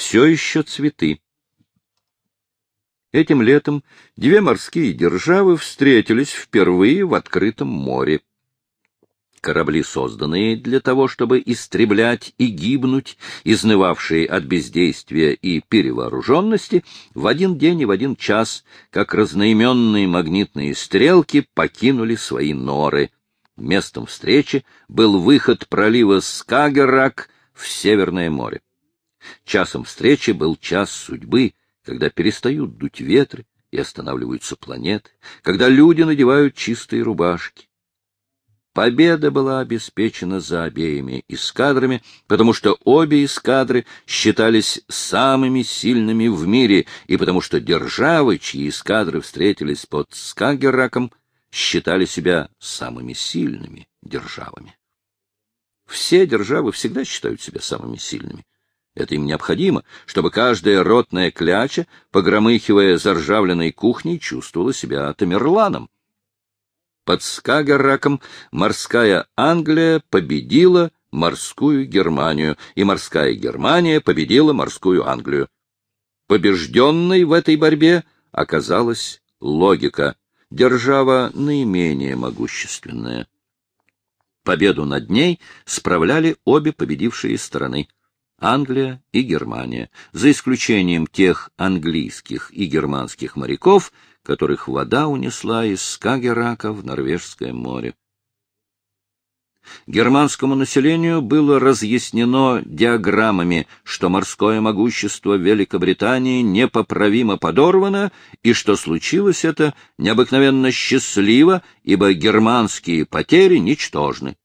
все еще цветы. Этим летом две морские державы встретились впервые в открытом море. Корабли, созданные для того, чтобы истреблять и гибнуть, изнывавшие от бездействия и перевооруженности, в один день и в один час, как разноименные магнитные стрелки, покинули свои норы. Местом встречи был выход пролива Скагеррак в Северное море. Часом встречи был час судьбы, когда перестают дуть ветры и останавливаются планеты, когда люди надевают чистые рубашки. Победа была обеспечена за обеими эскадрами, потому что обе эскадры считались самыми сильными в мире, и потому что державы, чьи эскадры встретились под Скагерраком, считали себя самыми сильными державами. Все державы всегда считают себя самыми сильными. Это им необходимо, чтобы каждая ротная кляча, погромыхивая заржавленной кухней, чувствовала себя Тамерланом. Под Скагерраком морская Англия победила морскую Германию, и морская Германия победила морскую Англию. Побежденной в этой борьбе оказалась логика, держава наименее могущественная. Победу над ней справляли обе победившие стороны — Англия и Германия, за исключением тех английских и германских моряков, которых вода унесла из Скагерака в Норвежское море. Германскому населению было разъяснено диаграммами, что морское могущество Великобритании непоправимо подорвано, и что случилось это необыкновенно счастливо, ибо германские потери ничтожны.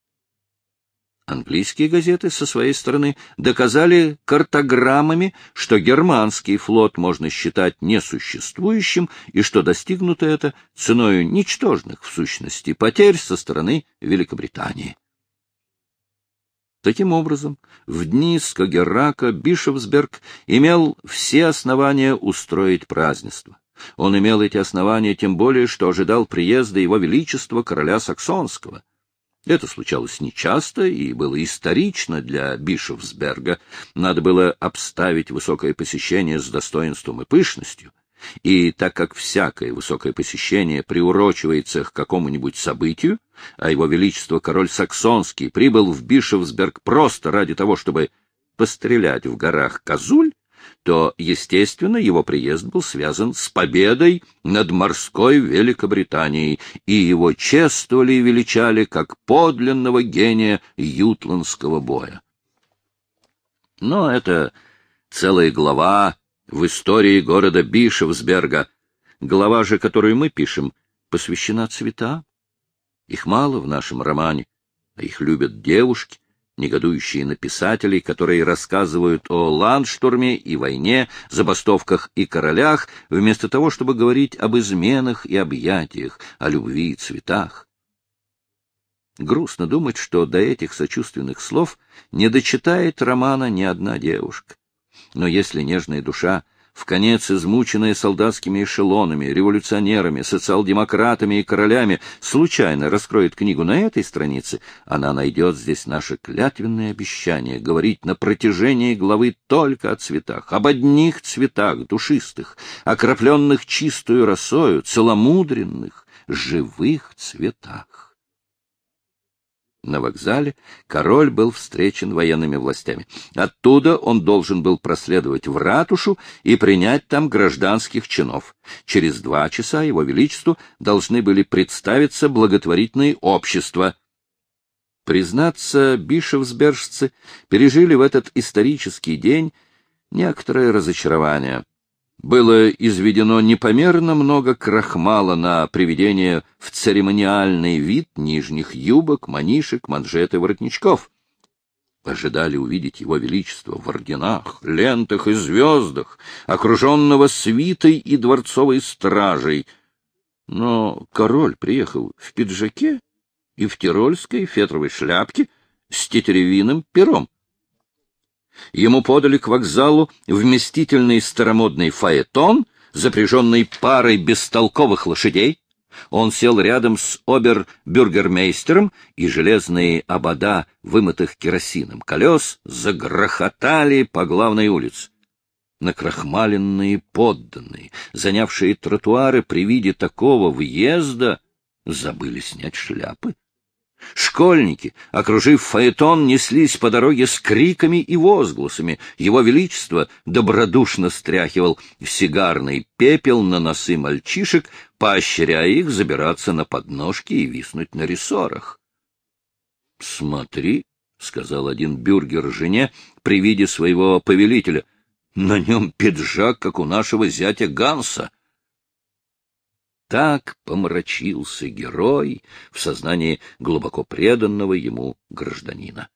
Английские газеты со своей стороны доказали картограммами, что германский флот можно считать несуществующим и что достигнуто это ценой ничтожных, в сущности, потерь со стороны Великобритании. Таким образом, в дни Скагеррака Бишофсберг имел все основания устроить празднество. Он имел эти основания тем более, что ожидал приезда его величества короля Саксонского — это случалось нечасто и было исторично для Бишофсберга. Надо было обставить высокое посещение с достоинством и пышностью. И так как всякое высокое посещение приурочивается к какому-нибудь событию, а его величество король Саксонский прибыл в Бишофсберг просто ради того, чтобы пострелять в горах Козуль, то, естественно, его приезд был связан с победой над морской Великобританией, и его чествовали и величали как подлинного гения ютландского боя. Но это целая глава в истории города Бишевсберга. Глава же, которую мы пишем, посвящена цветам. Их мало в нашем романе, а их любят девушки, негодующие на писателей, которые рассказывают о ландштурме и войне, забастовках и королях, вместо того, чтобы говорить об изменах и объятиях, о любви и цветах. Грустно думать, что до этих сочувственных слов не дочитает романа ни одна девушка. Но если нежная душа в конец измученная солдатскими эшелонами, революционерами, социал-демократами и королями, случайно раскроет книгу на этой странице, она найдет здесь наше клятвенное обещание говорить на протяжении главы только о цветах, об одних цветах душистых, окропленных чистую росою, целомудренных, живых цветах. На вокзале король был встречен военными властями. Оттуда он должен был проследовать в ратушу и принять там гражданских чинов. Через два часа его величеству должны были представиться благотворительные общества. Признаться, бишевсбержцы пережили в этот исторический день некоторое разочарование было изведено непомерно много крахмала на приведение в церемониальный вид нижних юбок, манишек, манжет и воротничков. Ожидали увидеть его величество в орденах, лентах и звездах, окруженного свитой и дворцовой стражей. Но король приехал в пиджаке и в тирольской фетровой шляпке с тетеревиным пером. Ему подали к вокзалу вместительный старомодный фаэтон, запряженный парой бестолковых лошадей. Он сел рядом с обер-бюргермейстером, и железные обода, вымытых керосином колес, загрохотали по главной улице. накрахмаленные подданные, занявшие тротуары при виде такого въезда, забыли снять шляпы. Школьники, окружив фаэтон, неслись по дороге с криками и возгласами. Его Величество добродушно стряхивал сигарный пепел на носы мальчишек, поощряя их забираться на подножки и виснуть на рессорах. — Смотри, — сказал один бюргер жене при виде своего повелителя, — на нем пиджак, как у нашего зятя Ганса. Так помрачился герой в сознании глубоко преданного ему гражданина.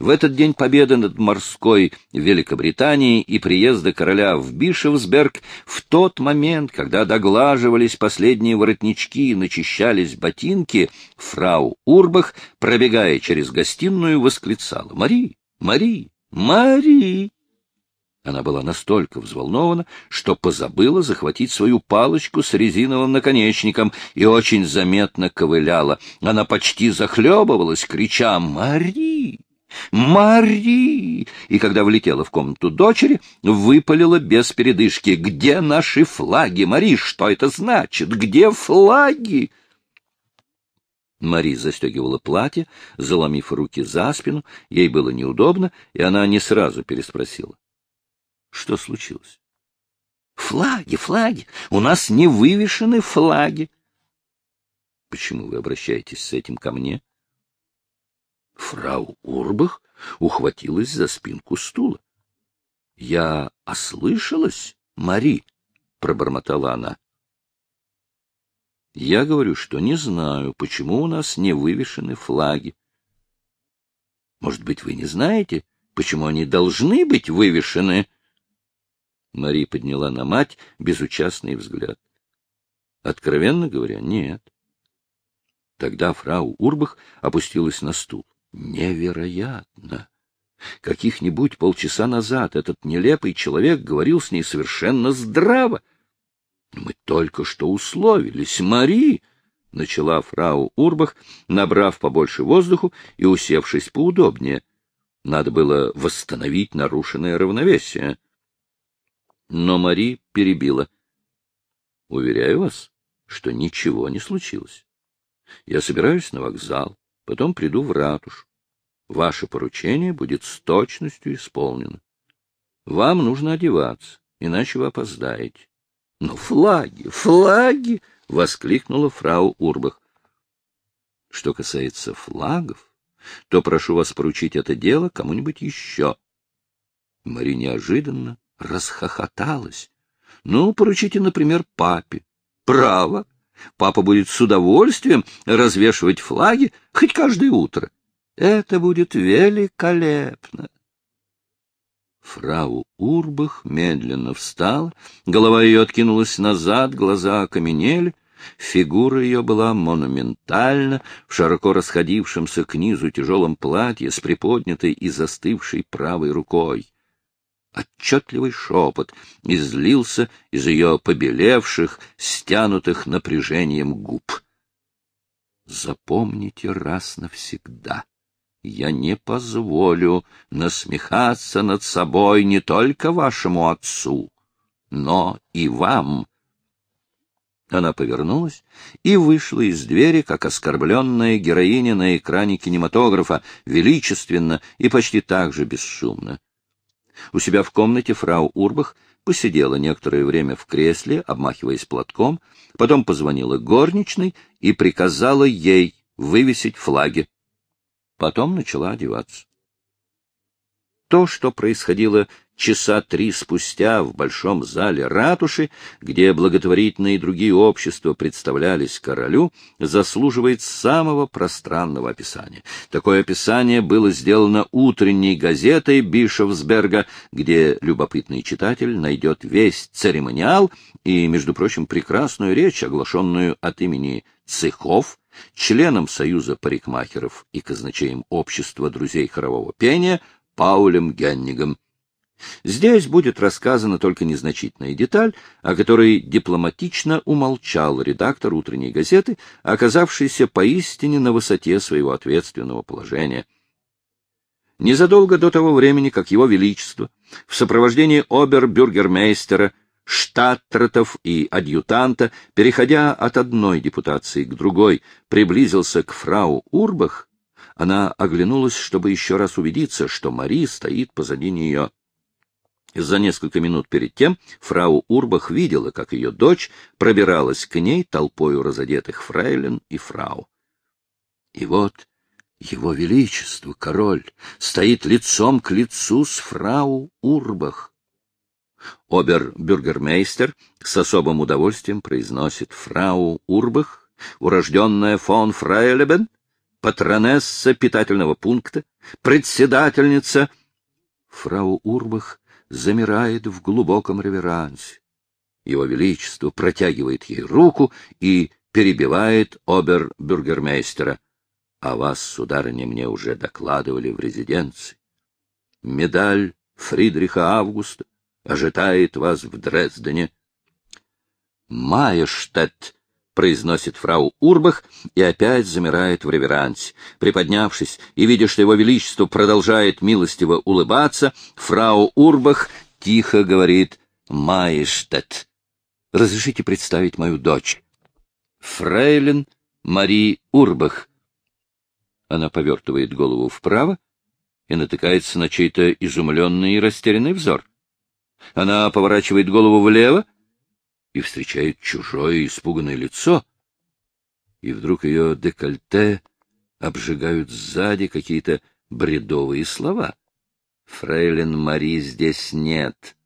В этот день победы над морской Великобританией и приезда короля в Бишевсберг, в тот момент, когда доглаживались последние воротнички и начищались ботинки, фрау Урбах, пробегая через гостиную, восклицала «Мари! Мари! Мари!» Она была настолько взволнована, что позабыла захватить свою палочку с резиновым наконечником и очень заметно ковыляла. Она почти захлебывалась, крича «Мари! Мари!» И когда влетела в комнату дочери, выпалила без передышки «Где наши флаги, Мари? Что это значит? Где флаги?» Мари застегивала платье, заломив руки за спину. Ей было неудобно, и она не сразу переспросила. Что случилось? Флаги, флаги! У нас не вывешены флаги. Почему вы обращаетесь с этим ко мне? Фрау Урбах ухватилась за спинку стула. — Я ослышалась, Мари? — пробормотала она. — Я говорю, что не знаю, почему у нас не вывешены флаги. Может быть, вы не знаете, почему они должны быть вывешены? Мари подняла на мать безучастный взгляд. Откровенно говоря, нет. Тогда фрау Урбах опустилась на стул. Невероятно! Каких-нибудь полчаса назад этот нелепый человек говорил с ней совершенно здраво. Мы только что условились, Мари, — начала фрау Урбах, набрав побольше воздуху и усевшись поудобнее. Надо было восстановить нарушенное равновесие. Но Мари перебила. — Уверяю вас, что ничего не случилось. Я собираюсь на вокзал, потом приду в ратушу. Ваше поручение будет с точностью исполнено. Вам нужно одеваться, иначе вы опоздаете. — Но флаги, флаги! — воскликнула фрау Урбах. — Что касается флагов, то прошу вас поручить это дело кому-нибудь еще. Мари неожиданно расхохоталась. Ну, поручите, например, папе. Право. Папа будет с удовольствием развешивать флаги хоть каждое утро. Это будет великолепно. Фрау Урбах медленно встала, голова ее откинулась назад, глаза окаменели. Фигура ее была монументальна, в широко расходившемся к низу тяжелом платье с приподнятой и застывшей правой рукой. Отчетливый шепот излился из ее побелевших, стянутых напряжением губ. Запомните раз навсегда. Я не позволю насмехаться над собой не только вашему отцу, но и вам. Она повернулась и вышла из двери, как оскорбленная героиня на экране кинематографа, величественно и почти так же бесшумно. У себя в комнате фрау Урбах посидела некоторое время в кресле, обмахиваясь платком, потом позвонила горничной и приказала ей вывесить флаги. Потом начала одеваться. То, что происходило часа три спустя в большом зале ратуши, где благотворительные и другие общества представлялись королю, заслуживает самого пространного описания. Такое описание было сделано утренней газетой Бишевсберга, где любопытный читатель найдет весь церемониал и, между прочим, прекрасную речь, оглашенную от имени цехов, членом Союза парикмахеров и казначеем Общества друзей хорового пения Паулем Геннигом. Здесь будет рассказана только незначительная деталь, о которой дипломатично умолчал редактор утренней газеты, оказавшийся поистине на высоте своего ответственного положения. Незадолго до того времени, как его величество в сопровождении обер-бюргермейстера, штаттратов и адъютанта, переходя от одной депутации к другой, приблизился к фрау Урбах, она оглянулась, чтобы еще раз убедиться, что Мари стоит позади нее. За несколько минут перед тем фрау Урбах видела, как ее дочь пробиралась к ней толпою разодетых фрейлин и фрау. И вот его Величество, король, стоит лицом к лицу с фрау Урбах. Обер-бюргермейстер с особым удовольствием произносит фрау Урбах, урожденная фон Фрейлебен, патронесса питательного пункта, председательница. Фрау Урбах замирает в глубоком реверансе. Его Величество протягивает ей руку и перебивает обер-бюргермейстера. А вас, сударыня, мне уже докладывали в резиденции. Медаль Фридриха Августа ожидает вас в Дрездене. Majestät, произносит фрау Урбах и опять замирает в реверансе. Приподнявшись и видя, что его величество продолжает милостиво улыбаться, фрау Урбах тихо говорит «Majestät». Разрешите представить мою дочь. Фрейлейн Мари Урбах. Она повертывает голову вправо и натыкается на чей-то изумленный и растерянный взор. Она поворачивает голову влево и встречает чужое испуганное лицо, и вдруг ее декольте обжигают сзади какие-то бредовые слова. «Фрейлейн Мари здесь нет».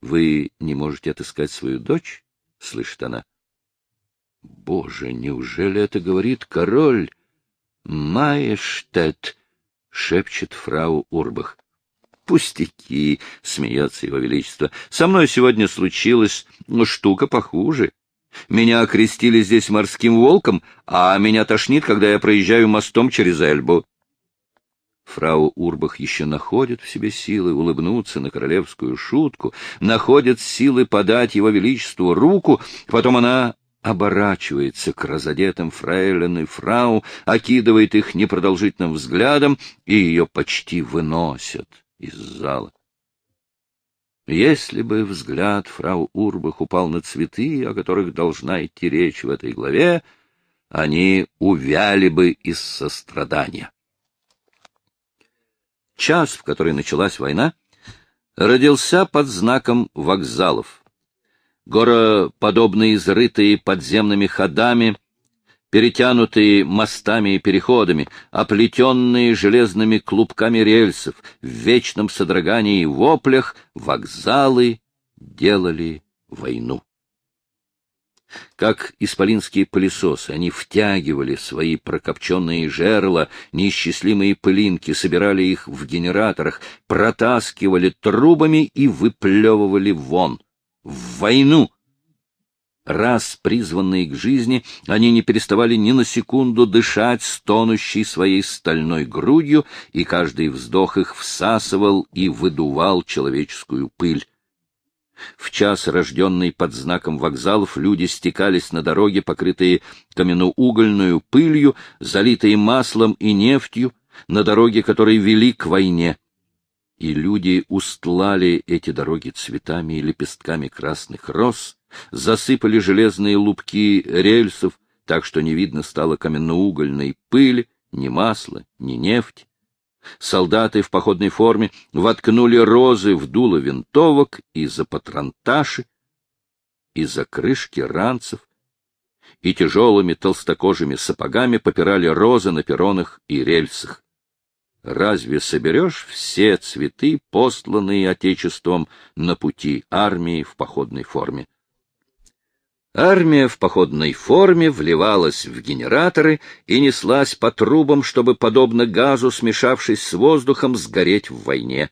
«Вы не можете отыскать свою дочь?» — слышит она. «Боже, неужели это говорит король?» «Majestät», — шепчет фрау Урбах. Пустяки, — смеется его величество. Со мной сегодня случилась штука похуже. Меня окрестили здесь морским волком, а меня тошнит, когда я проезжаю мостом через Эльбу. Фрау Урбах еще находит в себе силы улыбнуться на королевскую шутку, находит силы подать его величеству руку, потом она оборачивается к разодетым фрейлин и фрау, окидывает их непродолжительным взглядом, и ее почти выносят из зала. Если бы взгляд фрау Урбах упал на цветы, о которых должна идти речь в этой главе, они увяли бы из сострадания. Час, в который началась война, родился под знаком вокзалов. Гороподобные изрытые подземными ходами, перетянутые мостами и переходами, оплетенные железными клубками рельсов, в вечном содрогании и воплях вокзалы делали войну. Как исполинские пылесосы, они втягивали свои прокопченные жерла, неисчислимые пылинки, собирали их в генераторах, протаскивали трубами и выплевывали вон. В войну, Раз призванные к жизни, они не переставали ни на секунду дышать стонущей своей стальной грудью, и каждый вздох их всасывал и выдувал человеческую пыль. В час, рожденный под знаком вокзалов, люди стекались на дороге, покрытые каменноугольную пылью, залитые маслом и нефтью, на дороге, которые вели к войне. И люди устлали эти дороги цветами и лепестками красных роз, засыпали железные лупки рельсов, так что не видно стало каменноугольной пыли, ни масла, ни нефти. Солдаты в походной форме воткнули розы в дуло винтовок и за патронташи, и за крышки ранцев, и тяжелыми толстокожими сапогами попирали розы на перронах и рельсах. Разве соберешь все цветы, посланные Отечеством на пути армии в походной форме? Армия в походной форме вливалась в генераторы и неслась по трубам, чтобы, подобно газу, смешавшись с воздухом, сгореть в войне.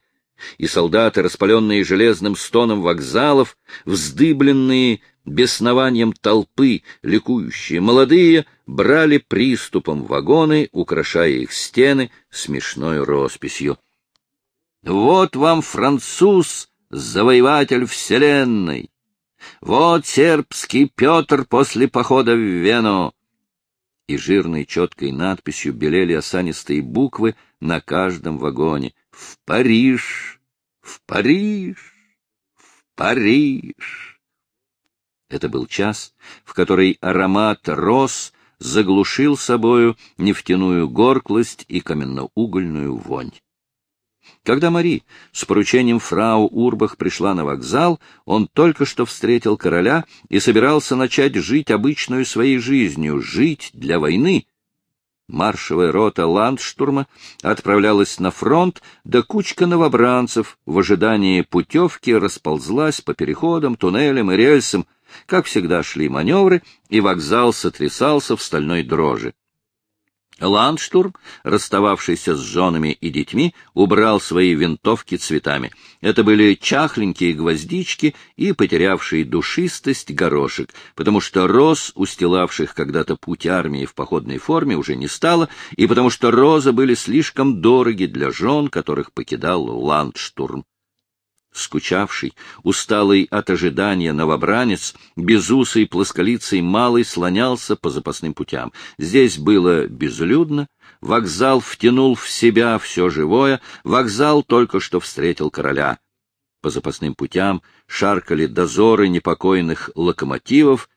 И солдаты, распаленные железным стоном вокзалов, вздыбленные беснованием толпы, ликующие молодые, брали приступом вагоны, украшая их стены смешной росписью. «Вот вам француз, завоеватель вселенной!» Вот сербский Петр после похода в Вену. И жирной четкой надписью белели осанистые буквы на каждом вагоне. В Париж! В Париж! В Париж! Это был час, в который аромат роз заглушил собою нефтяную горклость и каменноугольную вонь. Когда Мари с поручением фрау Урбах пришла на вокзал, он только что встретил короля и собирался начать жить обычную своей жизнью, жить для войны. Маршевая рота ландштурма отправлялась на фронт, да кучка новобранцев в ожидании путевки расползлась по переходам, туннелям и рельсам. Как всегда шли маневры, и вокзал сотрясался в стальной дрожи. Ландштурм, расстававшийся с женами и детьми, убрал свои винтовки цветами. Это были чахленькие гвоздички и потерявшие душистость горошек, потому что роз, устилавших когда-то путь армии в походной форме, уже не стало, и потому что розы были слишком дороги для жен, которых покидал Ландштурм. Скучавший, усталый от ожидания новобранец, безусый плосколицей малый слонялся по запасным путям. Здесь было безлюдно, вокзал втянул в себя все живое, вокзал только что встретил короля. По запасным путям шаркали дозоры непокойных локомотивов.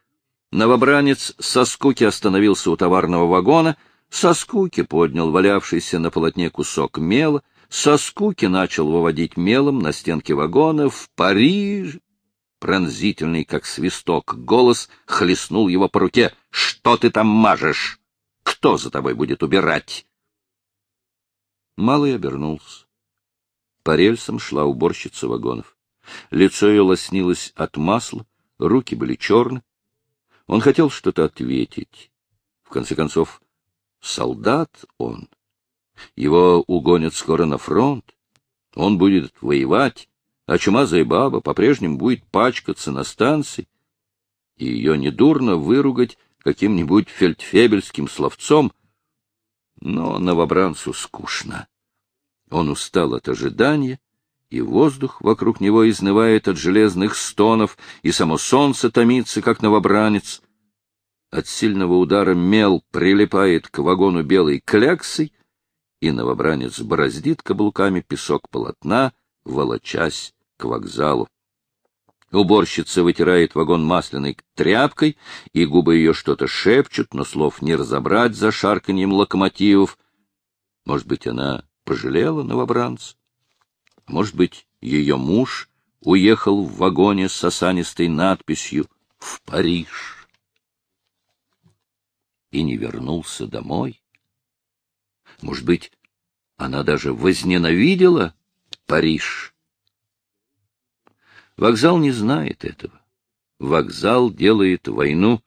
Новобранец со скуки остановился у товарного вагона, со скуки поднял валявшийся на полотне кусок мела — со скуки начал выводить мелом на стенке вагона в Париж. Пронзительный, как свисток, голос хлестнул его по руке. «Что ты там мажешь? Кто за тобой будет убирать?» Малый обернулся. По рельсам шла уборщица вагонов. Лицо ее лоснилось от масла, руки были черны. Он хотел что-то ответить. В конце концов, солдат он. Его угонят скоро на фронт. Он будет воевать, а чумазая баба по-прежнему будет пачкаться на станции. И ее недурно выругать каким-нибудь фельдфебельским словцом. Но новобранцу скучно. Он устал от ожидания, и воздух вокруг него изнывает от железных стонов, и само солнце томится, как новобранец. От сильного удара мел прилипает к вагону белой кляксой, и новобранец бороздит каблуками песок полотна, волочась к вокзалу. Уборщица вытирает вагон масляной тряпкой, и губы ее что-то шепчут, но слов не разобрать за шарканьем локомотивов. Может быть, она пожалела новобранца? Может быть, ее муж уехал в вагоне с осанистой надписью «В Париж» и не вернулся домой? Может быть, она даже возненавидела Париж? Вокзал не знает этого. Вокзал делает войну.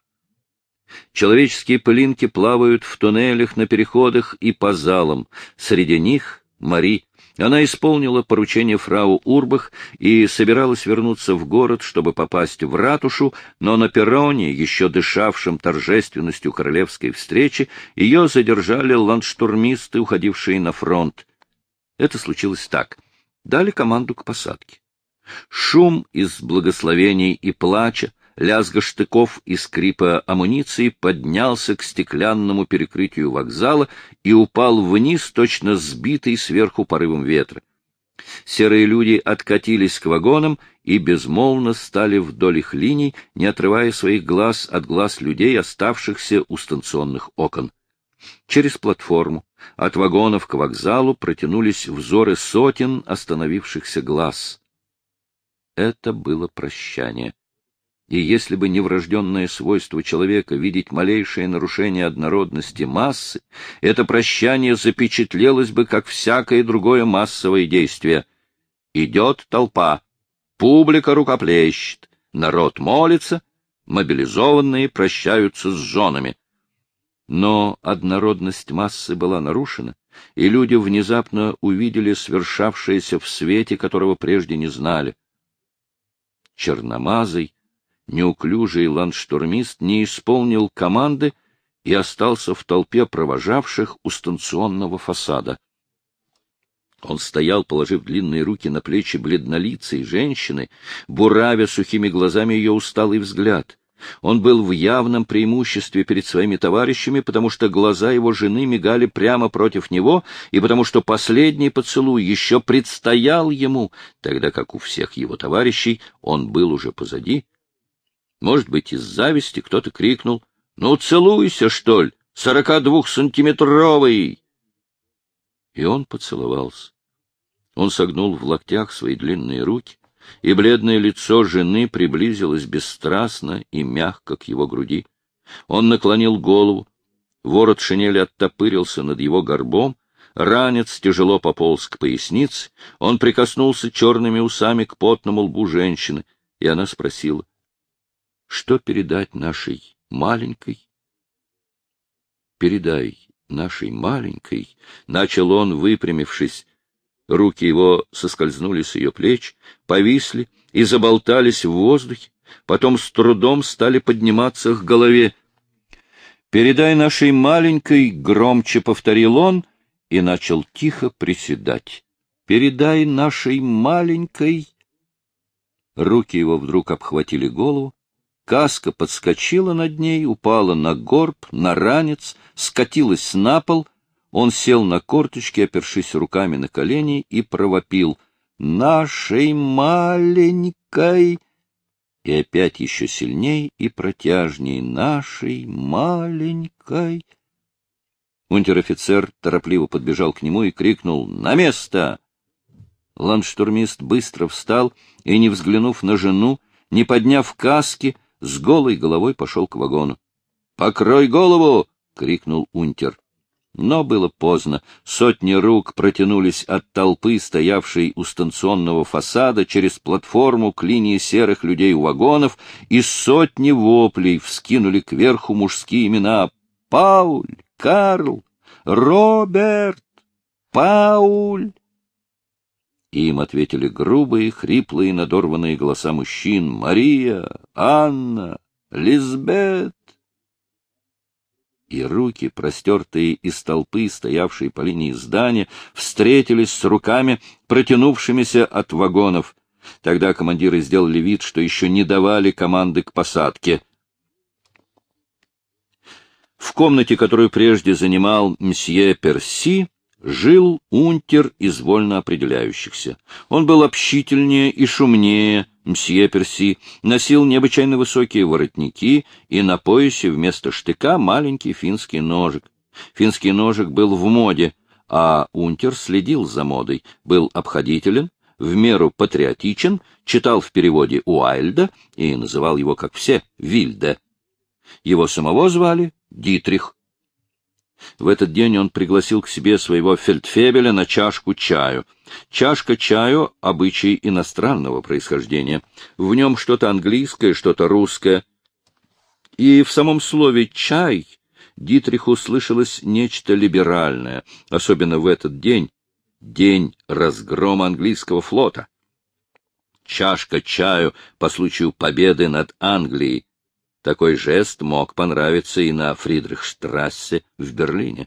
Человеческие пылинки плавают в туннелях, на переходах и по залам. Среди них Мари, она исполнила поручение фрау Урбах и собиралась вернуться в город, чтобы попасть в ратушу, но на перроне, еще дышавшем торжественностью королевской встречи, ее задержали ландштурмисты, уходившие на фронт. Это случилось так. Дали команду к посадке. Шум из благословений и плача, лязга штыков и скрипа амуниции поднялся к стеклянному перекрытию вокзала и упал вниз, точно сбитый сверху порывом ветра. Серые люди откатились к вагонам и безмолвно стали вдоль их линий, не отрывая своих глаз от глаз людей, оставшихся у станционных окон. Через платформу, от вагонов к вокзалу протянулись взоры сотен остановившихся глаз. Это было прощание. И если бы не врожденное свойство человека видеть малейшее нарушение однородности массы, это прощание запечатлелось бы, как всякое другое массовое действие. Идет толпа, публика рукоплещет, народ молится, мобилизованные прощаются с женами. Но однородность массы была нарушена, и люди внезапно увидели свершавшееся в свете, которого прежде не знали. Черномазый, неуклюжий ландштурмист не исполнил команды и остался в толпе провожавших у станционного фасада. Он стоял, положив длинные руки на плечи бледнолицей женщины, буравя сухими глазами ее усталый взгляд. Он был в явном преимуществе перед своими товарищами, потому что глаза его жены мигали прямо против него, и потому что последний поцелуй еще предстоял ему, тогда как у всех его товарищей он был уже позади. Может быть, из зависти кто-то крикнул «Ну, целуйся, что ли, сорока двухсантиметровый!» И он поцеловался. Он согнул в локтях свои длинные руки, и бледное лицо жены приблизилось бесстрастно и мягко к его груди. Он наклонил голову, ворот шинели оттопырился над его горбом, ранец тяжело пополз к пояснице, он прикоснулся черными усами к потному лбу женщины, и она спросила, что передать нашей маленькой? Передай нашей маленькой, — начал он, выпрямившись, Руки его соскользнули с ее плеч, повисли и заболтались в воздухе, потом с трудом стали подниматься к голове. «Передай нашей маленькой», — громче повторил он и начал тихо приседать. «Передай нашей маленькой». Руки его вдруг обхватили голову, каска подскочила над ней, упала на горб, на ранец, скатилась на пол — он сел на корточки, опершись руками на колени, и провопил «Нашей маленькой!» И опять еще сильней и протяжней «Нашей маленькой!» Унтер-офицер торопливо подбежал к нему и крикнул «На место!» Ландштурмист быстро встал и, не взглянув на жену, не подняв каски, с голой головой пошел к вагону. «Покрой голову!» — крикнул унтер. Но было поздно. Сотни рук протянулись от толпы, стоявшей у станционного фасада, через платформу к линии серых людей у вагонов, и сотни воплей вскинули кверху мужские имена «Пауль! Карл! Роберт! Пауль!» Им ответили грубые, хриплые, надорванные голоса мужчин «Мария! Анна! Лизбет!» и руки, простертые из толпы, стоявшие по линии здания, встретились с руками, протянувшимися от вагонов. Тогда командиры сделали вид, что еще не давали команды к посадке. В комнате, которую прежде занимал мсье Перси, жил унтер из вольно определяющихся. Он был общительнее и шумнее, мсье Перси, носил необычайно высокие воротники и на поясе вместо штыка маленький финский ножик. Финский ножик был в моде, а унтер следил за модой, был обходителен, в меру патриотичен, читал в переводе Уайльда и называл его, как все, Вильде. Его самого звали Дитрих. В этот день он пригласил к себе своего фельдфебеля на чашку чаю. Чашка чаю — обычай иностранного происхождения. В нем что-то английское, что-то русское. И в самом слове «чай» Дитриху слышалось нечто либеральное, особенно в этот день, день разгрома английского флота. Чашка чаю по случаю победы над Англией такой жест мог понравиться и на Фридрихштрассе в Берлине.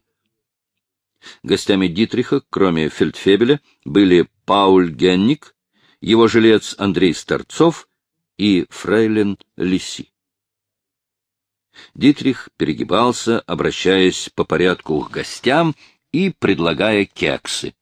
Гостями Дитриха, кроме Фельдфебеля, были Пауль Генник, его жилец Андрей Старцов и фрейлин Лиси. Дитрих перегибался, обращаясь по порядку к гостям и предлагая кексы.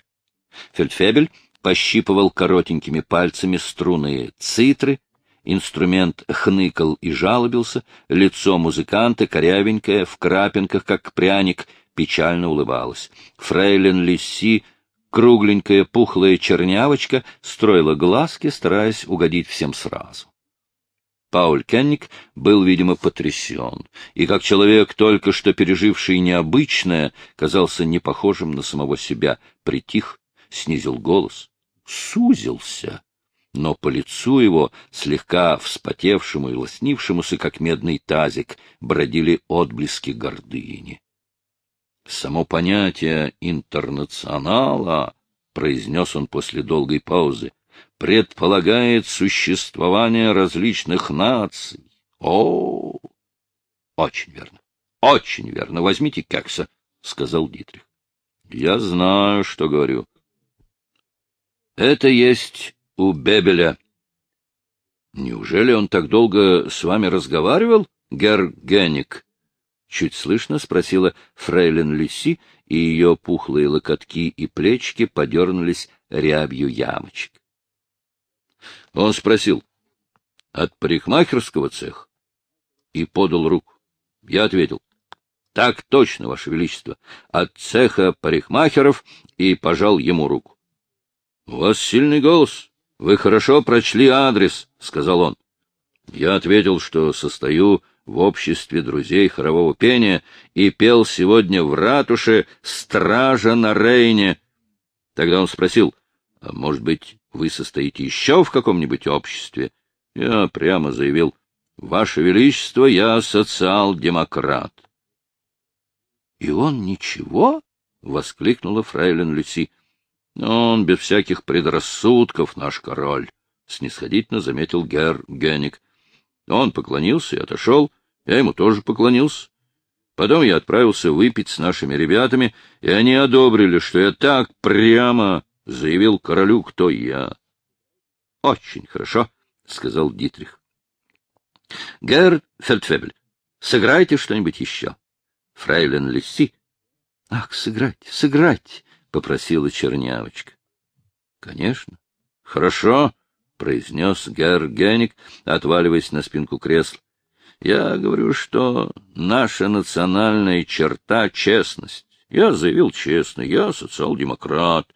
Фельдфебель пощипывал коротенькими пальцами струны цитры, Инструмент хныкал и жалобился, лицо музыканта, корявенькое, в крапинках, как пряник, печально улыбалось. Фрейлин Лисси, кругленькая пухлая чернявочка, строила глазки, стараясь угодить всем сразу. Пауль Кенник был, видимо, потрясен, и, как человек, только что переживший необычное, казался не похожим на самого себя, притих, снизил голос, сузился но по лицу его, слегка вспотевшему и лоснившемуся, как медный тазик, бродили отблески гордыни. Само понятие «интернационала», — произнес он после долгой паузы, — предполагает существование различных наций. О, очень верно, очень верно. Возьмите кекса, — сказал Дитрих. Я знаю, что говорю. Это есть у Бебеля. — Неужели он так долго с вами разговаривал, Герр Генник? — чуть слышно спросила фрейлин Люси, и ее пухлые локотки и плечики подернулись рябью ямочек. Он спросил, — от парикмахерского цеха? И подал руку. Я ответил, — так точно, Ваше Величество, от цеха парикмахеров, и пожал ему руку. — У вас сильный голос. Вы хорошо прочли адрес, — сказал он. Я ответил, что состою в обществе друзей хорового пения и пел сегодня в ратуше «Стража на Рейне». Тогда он спросил, а может быть, вы состоите еще в каком-нибудь обществе? Я прямо заявил, Ваше Величество, я социал-демократ. — И он ничего? — воскликнула фрейлин Люси. — Он без всяких предрассудков, наш король, — снисходительно заметил Гер Генник. Он поклонился и отошел. Я ему тоже поклонился. Потом я отправился выпить с нашими ребятами, и они одобрили, что я так прямо заявил королю, кто я. — Очень хорошо, — сказал Дитрих. — Герр Фельдфебель, сыграйте что-нибудь еще. Фрейлен Лисси. — Ах, сыграть, сыграть, — попросила чернявочка. — Конечно. — Хорошо, — произнес Герр Генник, отваливаясь на спинку кресла. — Я говорю, что наша национальная черта — честность. Я заявил честно, я социал-демократ.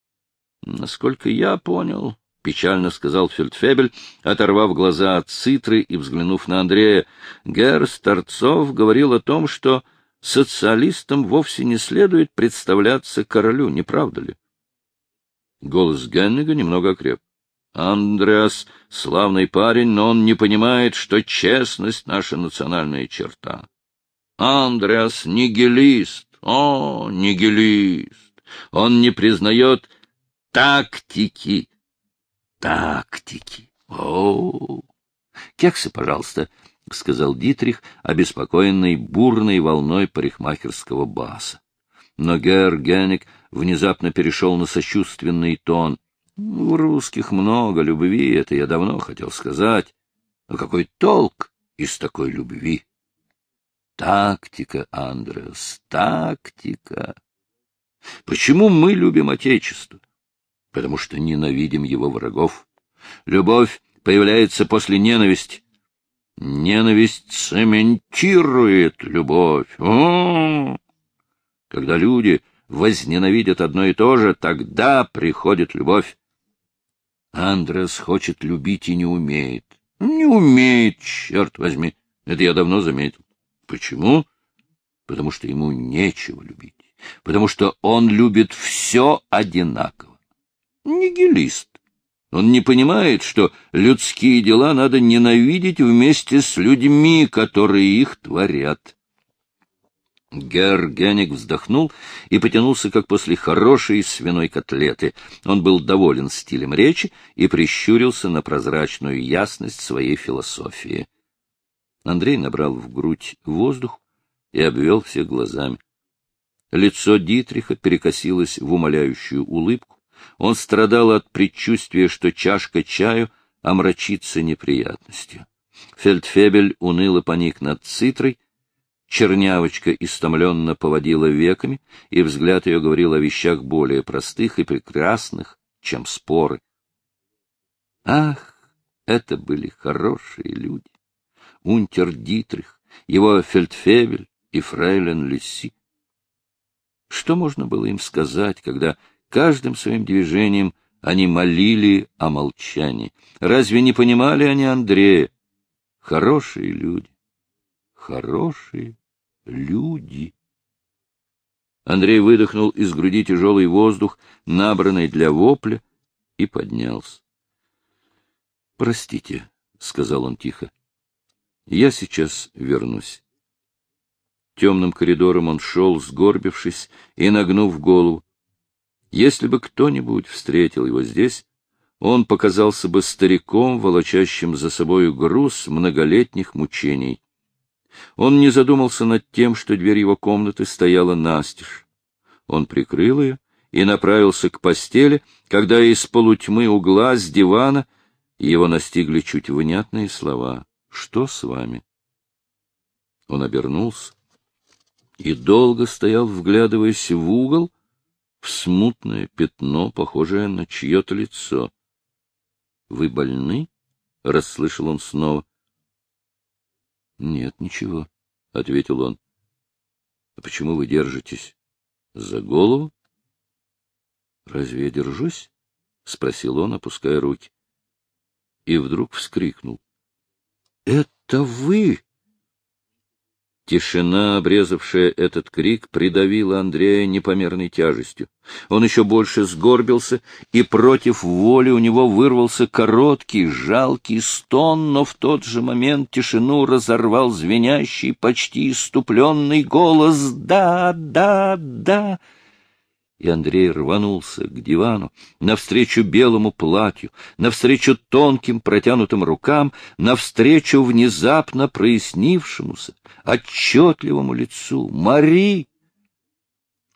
— Насколько я понял, — печально сказал Фельдфебель, оторвав глаза от цитры и взглянув на Андрея, — Герр Старцов говорил о том, что социалистам вовсе не следует представляться королю, не правда ли? Голос Геннига немного окреп. Андреас — славный парень, но он не понимает, что честность — наша национальная черта. Андреас — нигилист, о, нигилист. Он не признает тактики. Тактики. О, кексы, пожалуйста, — сказал Дитрих, обеспокоенный бурной волной парикмахерского баса. Но Герр Генник внезапно перешел на сочувственный тон — у русских много любви, это я давно хотел сказать. Но какой толк из такой любви? Тактика, Андреас, тактика. Почему мы любим Отечество? Потому что ненавидим его врагов. Любовь появляется после ненависти. Ненависть цементирует любовь. О! Когда люди возненавидят одно и то же, тогда приходит любовь. Андрес хочет любить и не умеет. Не умеет, черт возьми. Это я давно заметил. Почему? Потому что ему нечего любить. Потому что он любит все одинаково. Нигилист. Он не понимает, что людские дела надо ненавидеть вместе с людьми, которые их творят. Герр Генник вздохнул и потянулся, как после хорошей свиной котлеты. Он был доволен стилем речи и прищурился на прозрачную ясность своей философии. Андрей набрал в грудь воздух и обвел всех глазами. Лицо Дитриха перекосилось в умоляющую улыбку. Он страдал от предчувствия, что чашка чаю омрачится неприятностью. Фельдфебель уныло поник над цитрой, Чернявочка истомленно поводила веками, и взгляд ее говорил о вещах более простых и прекрасных, чем споры. Ах, это были хорошие люди! Унтер Дитрих, его фельдфебель и фрейлен Люси. Что можно было им сказать, когда каждым своим движением они молили о молчании? Разве не понимали они Андрея? Хорошие люди, хорошие люди. Андрей выдохнул из груди тяжелый воздух, набранный для вопля, и поднялся. — Простите, — сказал он тихо, — я сейчас вернусь. Темным коридором он шел, сгорбившись и нагнув голову. Если бы кто-нибудь встретил его здесь, он показался бы стариком, волочащим за собою груз многолетних мучений. Он не задумался над тем, что дверь его комнаты стояла настежь. Он прикрыл ее и направился к постели, когда из полутьмы угла с дивана Его настигли чуть внятные слова. «Что с вами?» Он обернулся и долго стоял, вглядываясь в угол, в смутное пятно, похожее на чье-то лицо. — Вы больны? — расслышал он снова. — Нет, ничего, — ответил он. — А почему вы держитесь? — За голову? — Разве я держусь? — спросил он, опуская руки. И вдруг вскрикнул. — Это вы! Тишина, обрезавшая этот крик, придавила Андрея непомерной тяжестью. Он еще больше сгорбился, и против воли у него вырвался короткий, жалкий стон, но в тот же момент тишину разорвал звенящий, почти иступленный голос «Да, да, да!» И Андрей рванулся к дивану, навстречу белому платью, навстречу тонким протянутым рукам, навстречу внезапно прояснившемуся, отчетливому лицу. «Мари!»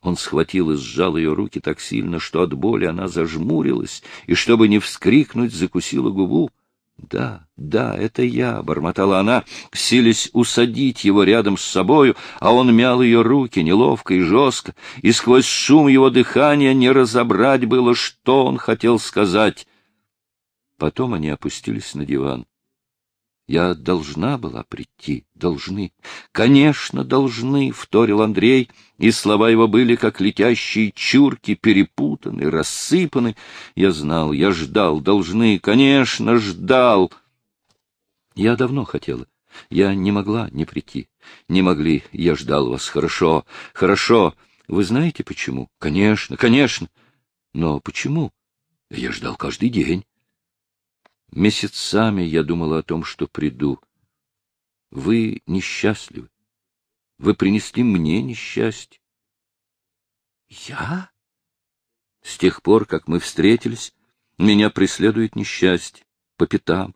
Он схватил и сжал ее руки так сильно, что от боли она зажмурилась, и, чтобы не вскрикнуть, закусила губу. Да, да, это я, — бормотала она, силясь усадить его рядом с собою, а он мял ее руки неловко и жестко, и сквозь шум его дыхания не разобрать было, что он хотел сказать. Потом они опустились на диван. Я должна была прийти, должны. Конечно, должны, — вторил Андрей, и слова его были, как летящие чурки, перепутаны, рассыпаны. Я знал, я ждал, должны, конечно, ждал. Я давно хотела. Я не могла не прийти. Не могли, я ждал вас. Хорошо, хорошо. Вы знаете, почему? Конечно, конечно. Но почему? Я ждал каждый день. Месяцами я думала о том, что приду. Вы несчастливы. Вы принесли мне несчастье. Я? С тех пор, как мы встретились, меня преследует несчастье по пятам.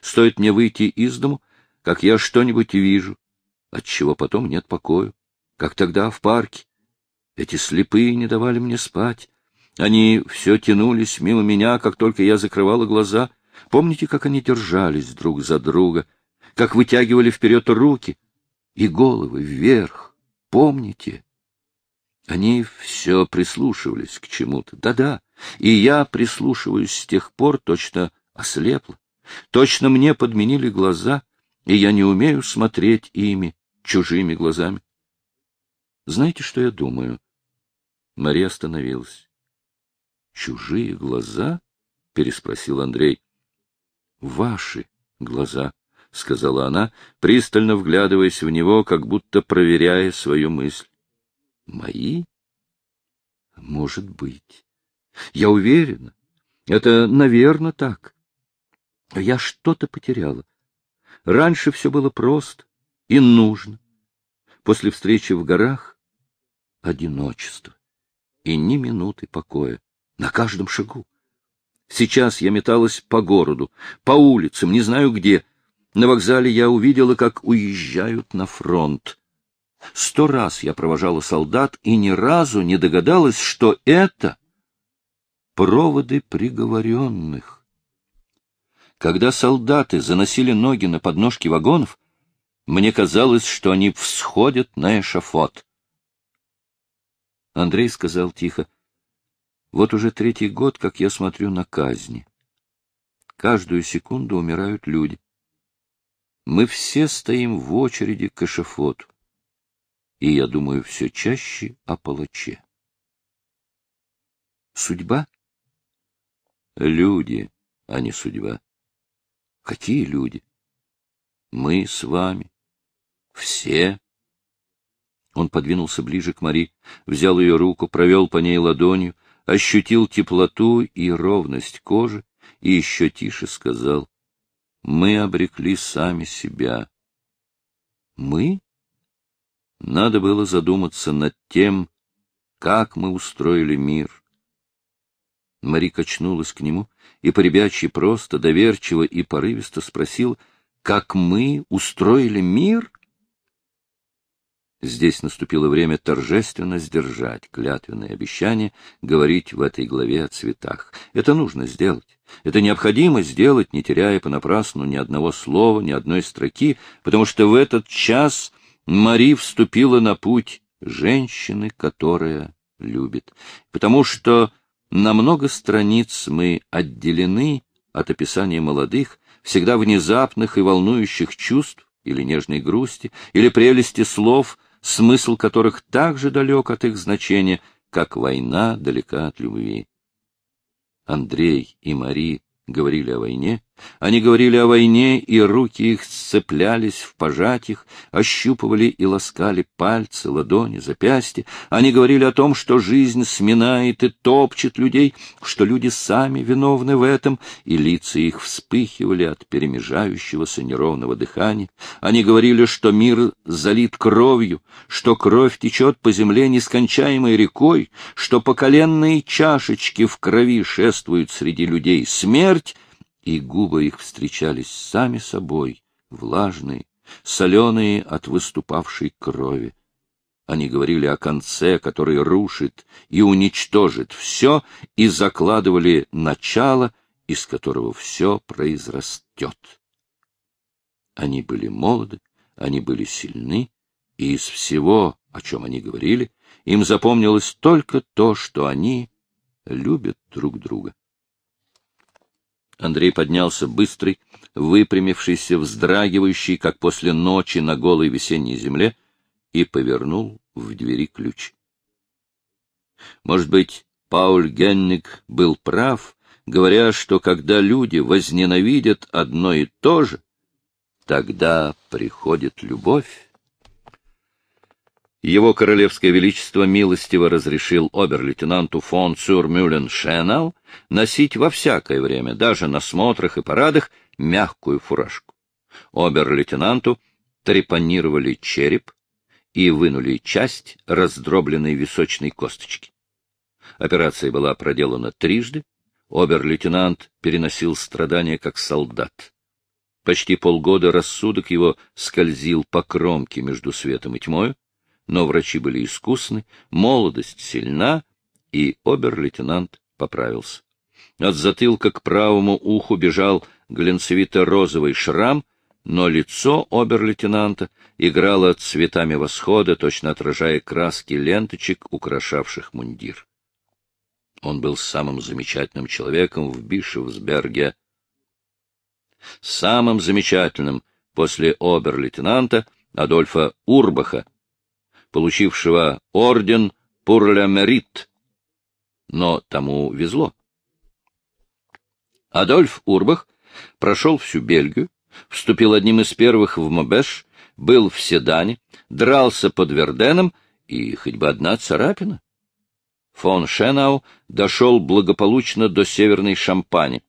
Стоит мне выйти из дому, как я что-нибудь вижу, от чего потом нет покоя, как тогда в парке. Эти слепые не давали мне спать. Они все тянулись мимо меня, как только я закрывала глаза — Помните, как они держались друг за друга, как вытягивали вперед руки и головы вверх? Помните? Они все прислушивались к чему-то. Да-да, и я прислушиваюсь с тех пор, точно ослепла. Точно мне подменили глаза, и я не умею смотреть ими, чужими глазами. Знаете, что я думаю? Мария остановилась. «Чужие глаза?» — переспросил Андрей ваши глаза, — сказала она, пристально вглядываясь в него, как будто проверяя свою мысль. — Мои? — Может быть. Я уверена. Это, наверное, так. Я что-то потеряла. Раньше все было просто и нужно. После встречи в горах — одиночество и ни минуты покоя на каждом шагу. Сейчас я металась по городу, по улицам, не знаю где. На вокзале я увидела, как уезжают на фронт. Сто раз я провожала солдат и ни разу не догадалась, что это проводы приговоренных. Когда солдаты заносили ноги на подножки вагонов, мне казалось, что они всходят на эшафот. Андрей сказал тихо, — вот уже третий год, как я смотрю на казни. Каждую секунду умирают люди. Мы все стоим в очереди к эшафоту. И я думаю все чаще о палаче. Судьба? Люди, а не судьба. Какие люди? Мы с вами. Все. Он подвинулся ближе к Мари, взял ее руку, провел по ней ладонью, ощутил теплоту и ровность кожи и еще тише сказал, «Мы обрекли сами себя». «Мы?» Надо было задуматься над тем, как мы устроили мир. Мари качнулась к нему и поребячьи просто, доверчиво и порывисто спросил, как мы устроили мир? Здесь наступило время торжественно сдержать клятвенное обещание говорить в этой главе о цветах. Это нужно сделать. Это необходимо сделать, не теряя понапрасну ни одного слова, ни одной строки, потому что в этот час Мари вступила на путь женщины, которая любит. Потому что на много страниц мы отделены от описания молодых, всегда внезапных и волнующих чувств, или нежной грусти, или прелести слов, смысл которых так же далек от их значения, как война далека от любви. Андрей и Мари говорили о войне, они говорили о войне, и руки их сцеплялись в пожатиях, ощупывали и ласкали пальцы, ладони, запястья. Они говорили о том, что жизнь сминает и топчет людей, что люди сами виновны в этом, и лица их вспыхивали от перемежающегося неровного дыхания. Они говорили, что мир залит кровью, что кровь течет по земле нескончаемой рекой, что поколенные чашечки в крови шествуют среди людей. Смерть и губы их встречались сами собой, влажные, соленые от выступавшей крови. Они говорили о конце, который рушит и уничтожит все, и закладывали начало, из которого все произрастет. Они были молоды, они были сильны, и из всего, о чем они говорили, им запомнилось только то, что они любят друг друга. Андрей поднялся быстрый, выпрямившийся, вздрагивающий, как после ночи на голой весенней земле, и повернул в двери ключ. Может быть, Пауль Генник был прав, говоря, что когда люди возненавидят одно и то же, тогда приходит любовь. Его королевское величество милостиво разрешил обер-лейтенанту фон Цюрмюлен Шенау носить во всякое время, даже на смотрах и парадах, мягкую фуражку. Обер-лейтенанту трепанировали череп и вынули часть раздробленной височной косточки. Операция была проделана трижды, обер-лейтенант переносил страдания как солдат. Почти полгода рассудок его скользил по кромке между светом и тьмою, но врачи были искусны, молодость сильна, и обер-лейтенант поправился. От затылка к правому уху бежал глянцевито-розовый шрам, но лицо обер-лейтенанта играло цветами восхода, точно отражая краски ленточек, украшавших мундир. Он был самым замечательным человеком в Бишевсберге. Самым замечательным после обер-лейтенанта Адольфа Урбаха, получившего орден Пурля Мерит, но тому везло. Адольф Урбах прошел всю Бельгию, вступил одним из первых в Мобеш, был в Седане, дрался под Верденом, и хоть бы одна царапина. Фон Шенау дошел благополучно до Северной Шампани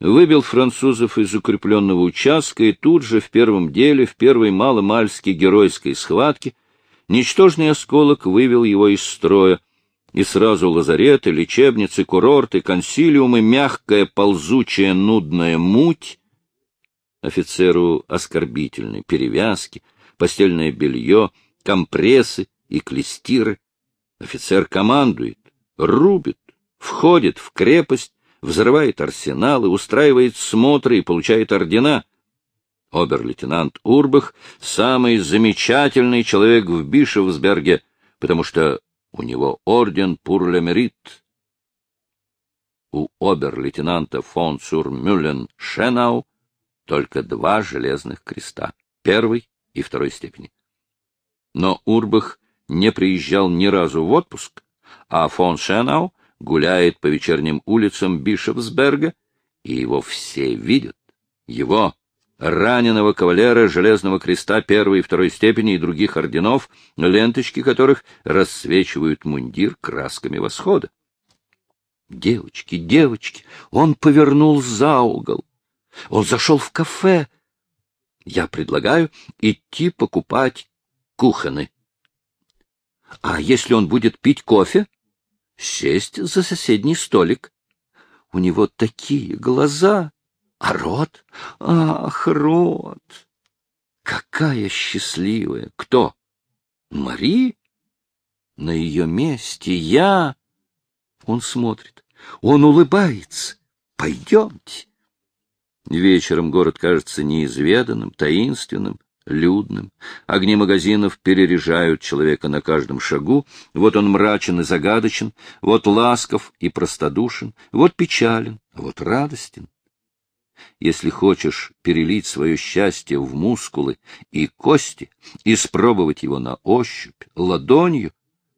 выбил французов из укрепленного участка и тут же в первом деле, в первой маломальски геройской схватке, ничтожный осколок вывел его из строя, и сразу лазареты, лечебницы, курорты, консилиумы, мягкая, ползучая, нудная муть, офицеру оскорбительной перевязки, постельное белье, компрессы и клестиры. Офицер командует, рубит, входит в крепость, взрывает арсеналы, устраивает смотры и получает ордена. Обер-лейтенант Урбах — самый замечательный человек в Бишевсберге, потому что у него орден Пурлемерит. У обер-лейтенанта фон Цурмюллен Шенау только два железных креста, первой и второй степени. Но Урбах не приезжал ни разу в отпуск, а фон Шенау гуляет по вечерним улицам Бишопсберга, и его все видят. Его, раненого кавалера Железного Креста первой и второй степени и других орденов, ленточки которых рассвечивают мундир красками восхода. Девочки, девочки, он повернул за угол. Он зашел в кафе. Я предлагаю идти покупать кухоны. А если он будет пить кофе? Сесть за соседний столик. У него такие глаза, а рот, ах, рот! Какая счастливая! Кто? Мари? На ее месте я... Он смотрит. Он улыбается. Пойдемте. Вечером город кажется неизведанным, таинственным, людным. Огни магазинов переряжают человека на каждом шагу. Вот он мрачен и загадочен, вот ласков и простодушен, вот печален, а вот радостен. Если хочешь перелить свое счастье в мускулы и кости, испробовать его на ощупь, ладонью,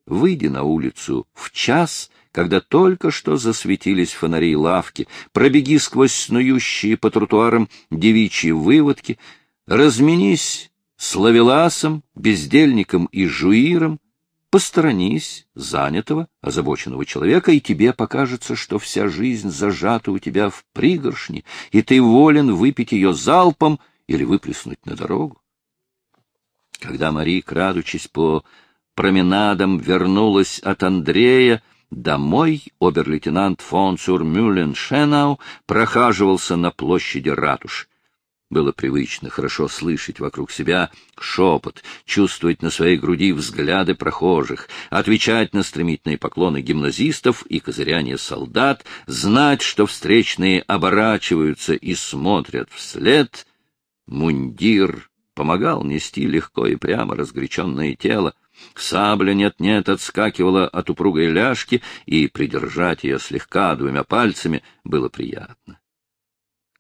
выйди на улицу в час, когда только что засветились фонари лавки, пробеги сквозь снующие по тротуарам девичьи выводки, разменись с лавеласом, бездельником и жуиром, посторонись занятого, озабоченного человека, и тебе покажется, что вся жизнь зажата у тебя в пригоршне, и ты волен выпить ее залпом или выплеснуть на дорогу. Когда Мари, крадучись по променадом, вернулась от Андрея, домой обер-лейтенант фон Цурмюлен Шенау прохаживался на площади ратуш. Было привычно хорошо слышать вокруг себя шепот, чувствовать на своей груди взгляды прохожих, отвечать на стремительные поклоны гимназистов и козыряние солдат, знать, что встречные оборачиваются и смотрят вслед. Мундир помогал нести легко и прямо разгоряченное тело. Сабля нет-нет отскакивала от упругой ляжки, и придержать ее слегка двумя пальцами было приятно.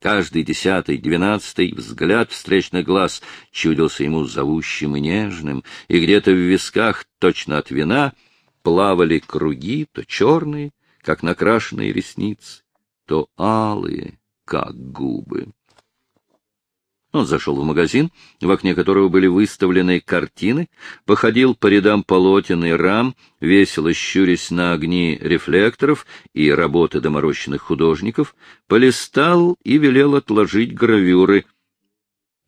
Каждый десятый, двенадцатый взгляд встречных глаз чудился ему зовущим и нежным, и где-то в висках, точно от вина, плавали круги, то черные, как накрашенные ресницы, то алые, как губы. Он зашел в магазин, в окне которого были выставлены картины, походил по рядам полотен и рам, весело щурясь на огни рефлекторов и работы доморощенных художников, полистал и велел отложить гравюры.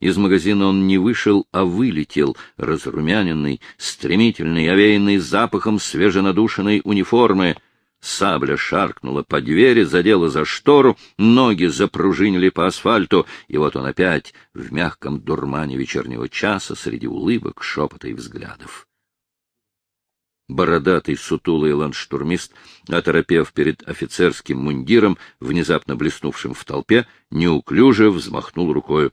Из магазина он не вышел, а вылетел, разрумяненный, стремительный, овеянный запахом свеженадушенной униформы — Сабля шаркнула по двери, задела за штору, ноги запружинили по асфальту, и вот он опять в мягком дурмане вечернего часа среди улыбок, шепота и взглядов. Бородатый сутулый ландштурмист, оторопев перед офицерским мундиром, внезапно блеснувшим в толпе, неуклюже взмахнул рукою.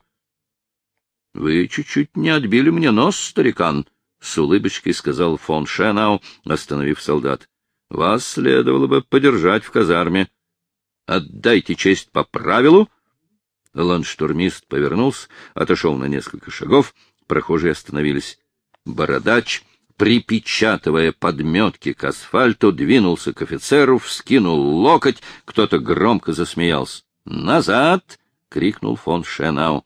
— Вы чуть-чуть не отбили мне нос, старикан, — с улыбочкой сказал фон Шенау, остановив солдат. Вас следовало бы подержать в казарме. Отдайте честь по правилу. Ландштурмист повернулся, отошел на несколько шагов, прохожие остановились. Бородач, припечатывая подметки к асфальту, двинулся к офицеру, вскинул локоть, кто-то громко засмеялся. «Назад!» — крикнул фон Шенау.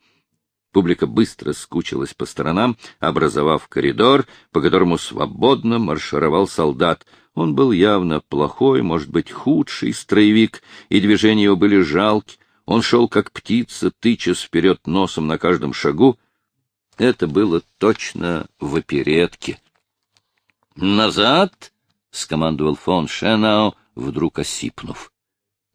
Публика быстро скучилась по сторонам, образовав коридор, по которому свободно маршировал солдат — он был явно плохой, может быть, худший строевик, и движения его были жалки. Он шел, как птица, тычась вперед носом на каждом шагу. Это было точно в оперетке. «Назад!» — скомандовал фон Шенау, вдруг осипнув.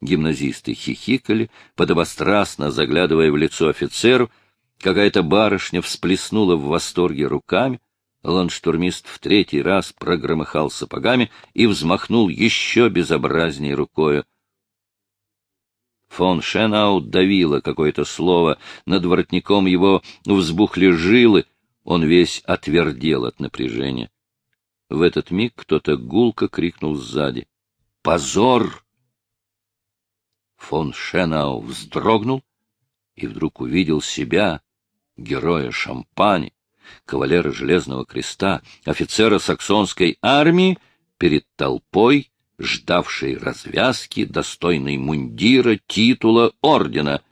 Гимназисты хихикали, подобострастно заглядывая в лицо офицеру. Какая-то барышня всплеснула в восторге руками. Ландштурмист в третий раз прогромыхал сапогами и взмахнул еще безобразней рукою. Фон Шенау давило какое-то слово, над воротником его взбухли жилы, он весь отвердел от напряжения. В этот миг кто-то гулко крикнул сзади. «Позор!» Фон Шенау вздрогнул и вдруг увидел себя, героя шампани, кавалера Железного Креста, офицера саксонской армии, перед толпой, ждавшей развязки, достойной мундира, титула, ордена.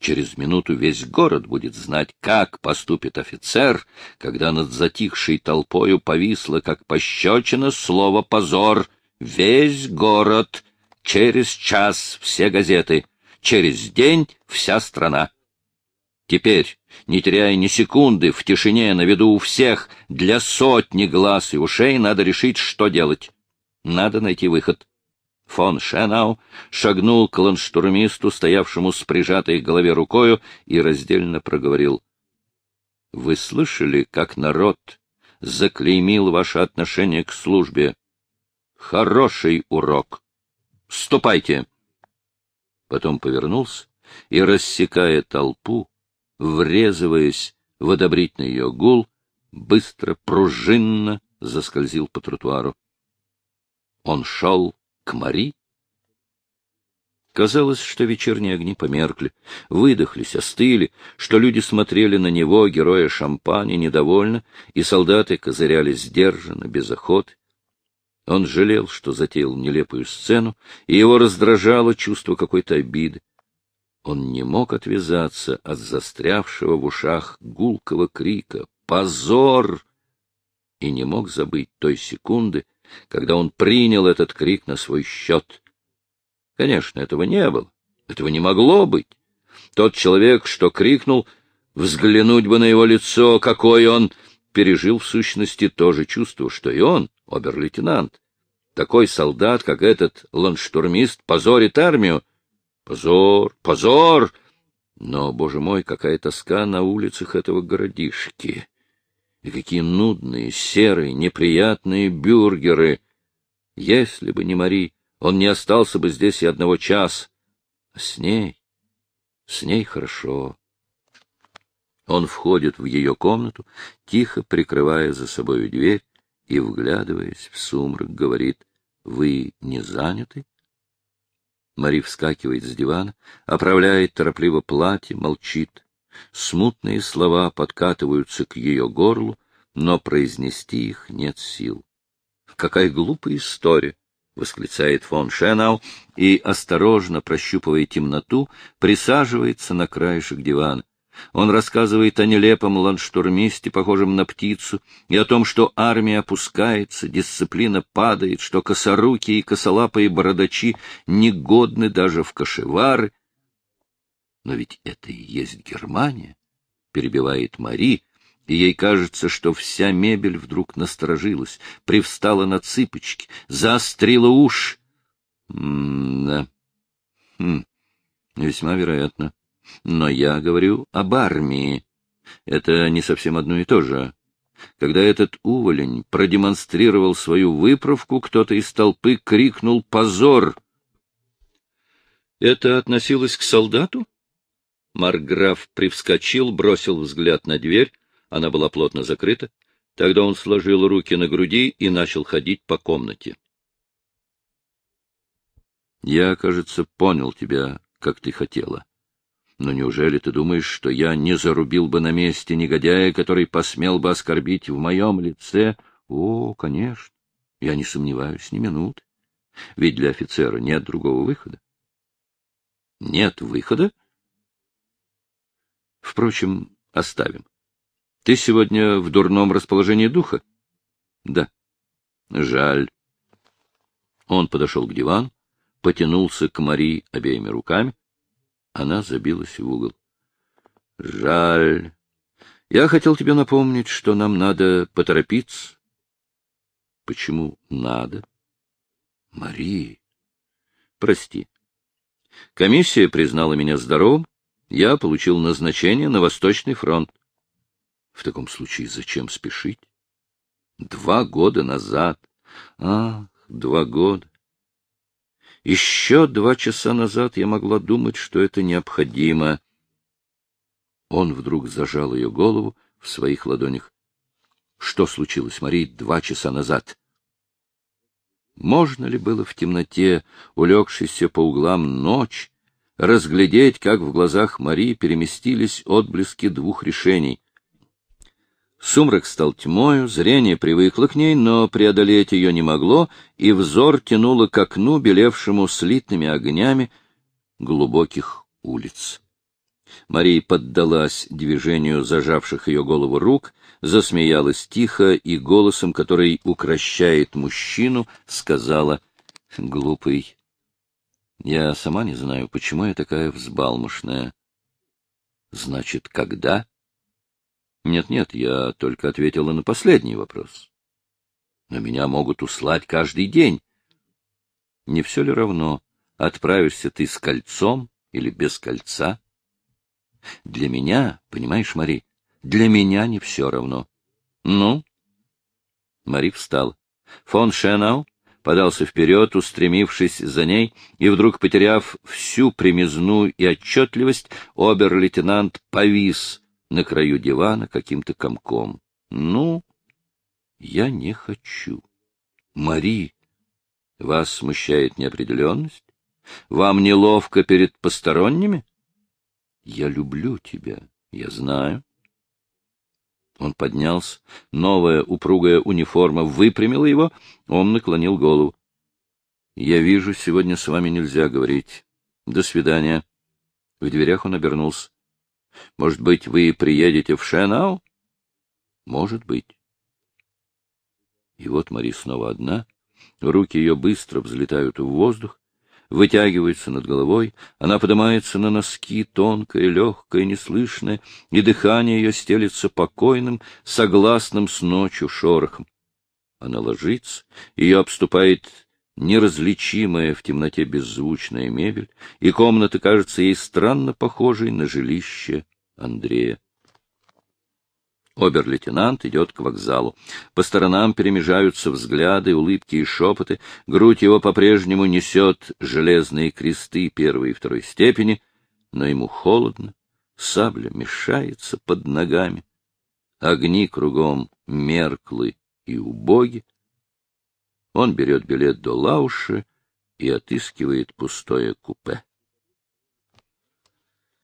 Через минуту весь город будет знать, как поступит офицер, когда над затихшей толпою повисло, как пощечина, слово «позор». Весь город, через час все газеты, через день вся страна. Теперь, не теряя ни секунды, в тишине, на виду у всех, для сотни глаз и ушей надо решить, что делать. Надо найти выход. Фон Шенау шагнул к ланштурмисту, стоявшему с прижатой к голове рукою, и раздельно проговорил. Вы слышали, как народ заклеймил ваше отношение к службе? Хороший урок. Ступайте. Потом повернулся и, рассекая толпу, врезываясь в одобрительный ее гул, быстро, пружинно заскользил по тротуару. Он шел к Мари. Казалось, что вечерние огни померкли, выдохлись, остыли, что люди смотрели на него, героя шампани, недовольно, и солдаты козыряли сдержанно, без охоты. Он жалел, что затеял нелепую сцену, и его раздражало чувство какой-то обиды. Он не мог отвязаться от застрявшего в ушах гулкого крика «Позор!» и не мог забыть той секунды, когда он принял этот крик на свой счет. Конечно, этого не было, этого не могло быть. Тот человек, что крикнул, взглянуть бы на его лицо, какой он, пережил в сущности то же чувство, что и он, обер-лейтенант. Такой солдат, как этот ландштурмист, позорит армию. Позор, позор! Но, боже мой, какая тоска на улицах этого городишки! И какие нудные, серые, неприятные бюргеры! Если бы не Мари, он не остался бы здесь и одного часа. А с ней, с ней хорошо. Он входит в ее комнату, тихо прикрывая за собой дверь, и, вглядываясь в сумрак, говорит, «Вы не заняты?» Мари вскакивает с дивана, оправляет торопливо платье, молчит. Смутные слова подкатываются к ее горлу, но произнести их нет сил. «Какая глупая история!» — восклицает фон Шенау и, осторожно прощупывая темноту, присаживается на краешек дивана. Он рассказывает о нелепом ландштурмисте, похожем на птицу, и о том, что армия опускается, дисциплина падает, что косорукие и косолапые бородачи негодны даже в кошевары, но ведь это и есть Германия, перебивает Мари, и ей кажется, что вся мебель вдруг насторожилась, привстала на цыпочки, заострила уши. М-да. Хм. Весьма вероятно. Но я говорю об армии. Это не совсем одно и то же. Когда этот уволень продемонстрировал свою выправку, кто-то из толпы крикнул «Позор!». Это относилось к солдату? Марграф привскочил, бросил взгляд на дверь, она была плотно закрыта. Тогда он сложил руки на груди и начал ходить по комнате. — Я, кажется, понял тебя, как ты хотела. Но неужели ты думаешь, что я не зарубил бы на месте негодяя, который посмел бы оскорбить в моем лице? О, конечно, я не сомневаюсь ни минуты. Ведь для офицера нет другого выхода. Нет выхода? Впрочем, оставим. Ты сегодня в дурном расположении духа? Да. Жаль. Он подошел к дивану, потянулся к Мари обеими руками. Она забилась в угол. Жаль. Я хотел тебе напомнить, что нам надо поторопиться. Почему надо? Мари. Прости. Комиссия признала меня здоровым, я получил назначение на Восточный фронт. В таком случае зачем спешить? Два года назад. Ах, два года. Еще два часа назад я могла думать, что это необходимо. Он вдруг зажал ее голову в своих ладонях. Что случилось, Мария, два часа назад? Можно ли было в темноте, улегшейся по углам ночь, разглядеть, как в глазах Марии переместились отблески двух решений. Сумрак стал тьмою, зрение привыкло к ней, но преодолеть ее не могло, и взор тянуло к окну, белевшему слитными огнями глубоких улиц. Мария поддалась движению зажавших ее голову рук, засмеялась тихо и голосом, который укращает мужчину, сказала «Глупый, я сама не знаю, почему я такая взбалмошная. Значит, когда? Нет-нет, я только ответила на последний вопрос. Но меня могут услать каждый день. Не все ли равно, отправишься ты с кольцом или без кольца? Для меня, понимаешь, Мари, Для меня не все равно. Ну? Мари встал. Фон Шенау подался вперед, устремившись за ней, и вдруг, потеряв всю примизну и отчетливость, обер-лейтенант повис на краю дивана каким-то комком. — Ну, я не хочу. — Мари, вас смущает неопределенность? Вам неловко перед посторонними? — Я люблю тебя, я знаю. Он поднялся, новая упругая униформа выпрямила его, он наклонил голову. — Я вижу, сегодня с вами нельзя говорить. До свидания. В дверях он обернулся. — Может быть, вы приедете в Шенау? — Может быть. И вот Мари снова одна, руки ее быстро взлетают в воздух, вытягивается над головой, она поднимается на носки, тонкая, легкая, неслышная, и дыхание ее стелится покойным, согласным с ночью шорохом. Она ложится, ее обступает неразличимая в темноте беззвучная мебель, и комната кажется ей странно похожей на жилище Андрея. Обер-лейтенант идет к вокзалу. По сторонам перемежаются взгляды, улыбки и шепоты. Грудь его по-прежнему несет железные кресты первой и второй степени, но ему холодно, сабля мешается под ногами. Огни кругом мерклы и убоги. Он берет билет до Лауши и отыскивает пустое купе.